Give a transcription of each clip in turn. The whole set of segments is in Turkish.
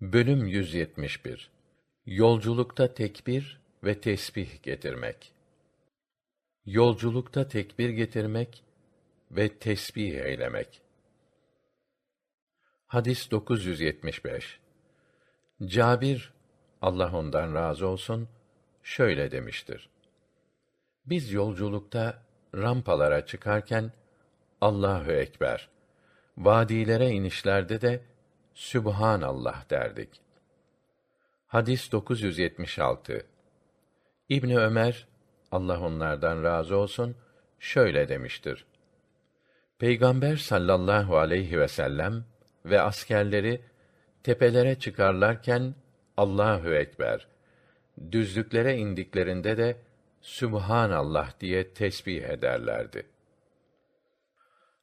Bölüm 171 Yolculukta tekbir ve tesbih getirmek. Yolculukta tekbir getirmek ve tesbih eylemek. Hadis 975. Cabir Allah ondan razı olsun şöyle demiştir. Biz yolculukta rampalara çıkarken Allahu ekber. Vadilere inişlerde de Sübhanallah derdik. Hadis 976. İbni Ömer Allah onlardan razı olsun şöyle demiştir. Peygamber sallallahu aleyhi ve sellem ve askerleri tepelere çıkarlarken Allahu ekber. Düzlüklere indiklerinde de Sübhanallah diye tesbih ederlerdi.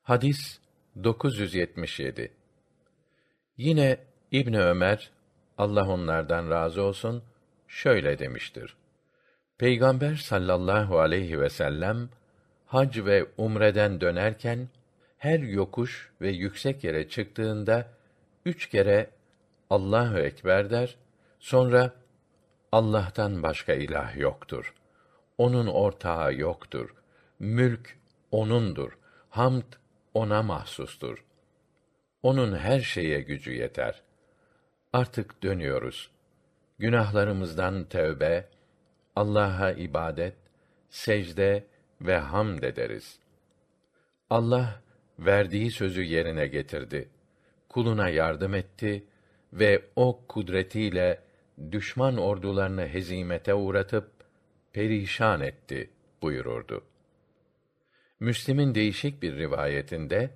Hadis 977. Yine İbn Ömer Allah onlardan razı olsun şöyle demiştir. Peygamber sallallahu aleyhi ve sellem hac ve umreden dönerken her yokuş ve yüksek yere çıktığında üç kere Allahu ekber der, sonra Allah'tan başka ilah yoktur. Onun ortağı yoktur. Mülk onundur. Hamd ona mahsustur. Onun her şeye gücü yeter. Artık dönüyoruz. Günahlarımızdan tövbe, Allah'a ibadet, secde ve hamd ederiz. Allah verdiği sözü yerine getirdi. Kuluna yardım etti ve o kudretiyle düşman ordularını hezimete uğratıp perişan etti buyururdu. Müslim'in değişik bir rivayetinde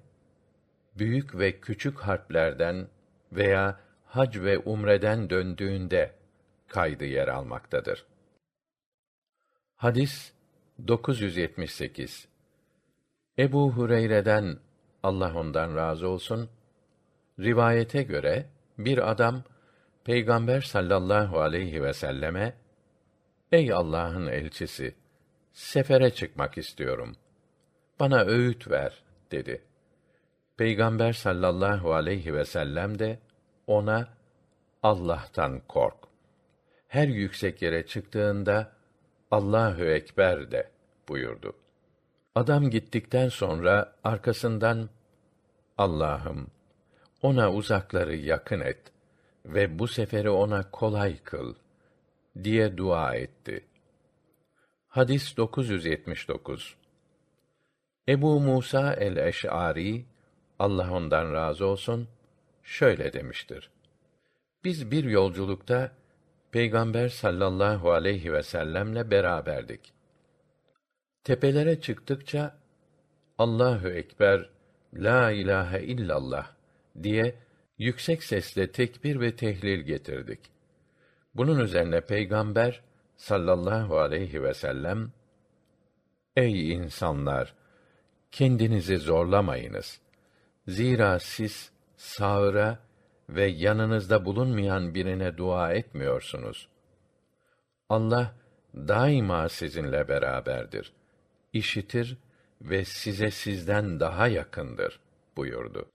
büyük ve küçük harplerden veya hac ve umreden döndüğünde kaydı yer almaktadır. Hadis 978 Ebu Hureyre'den Allah ondan razı olsun rivayete göre bir adam Peygamber sallallahu aleyhi ve selleme Ey Allah'ın elçisi sefere çıkmak istiyorum. Bana öğüt ver dedi. Peygamber sallallahu aleyhi ve sellem de ona Allah'tan kork. Her yüksek yere çıktığında Allahü ekber de buyurdu. Adam gittikten sonra arkasından Allah'ım ona uzakları yakın et ve bu seferi ona kolay kıl diye dua etti. Hadis 979. Ebu Musa el-Eş'ari Allah ondan razı olsun şöyle demiştir. Biz bir yolculukta Peygamber sallallahu aleyhi ve sellemle beraberdik. Tepelere çıktıkça Allahu ekber, la ilahe illallah diye yüksek sesle tekbir ve tehlil getirdik. Bunun üzerine Peygamber sallallahu aleyhi ve sellem Ey insanlar kendinizi zorlamayınız. Zira siz sağıra ve yanınızda bulunmayan birine dua etmiyorsunuz. Allah daima sizinle beraberdir. İşitir ve size sizden daha yakındır buyurdu.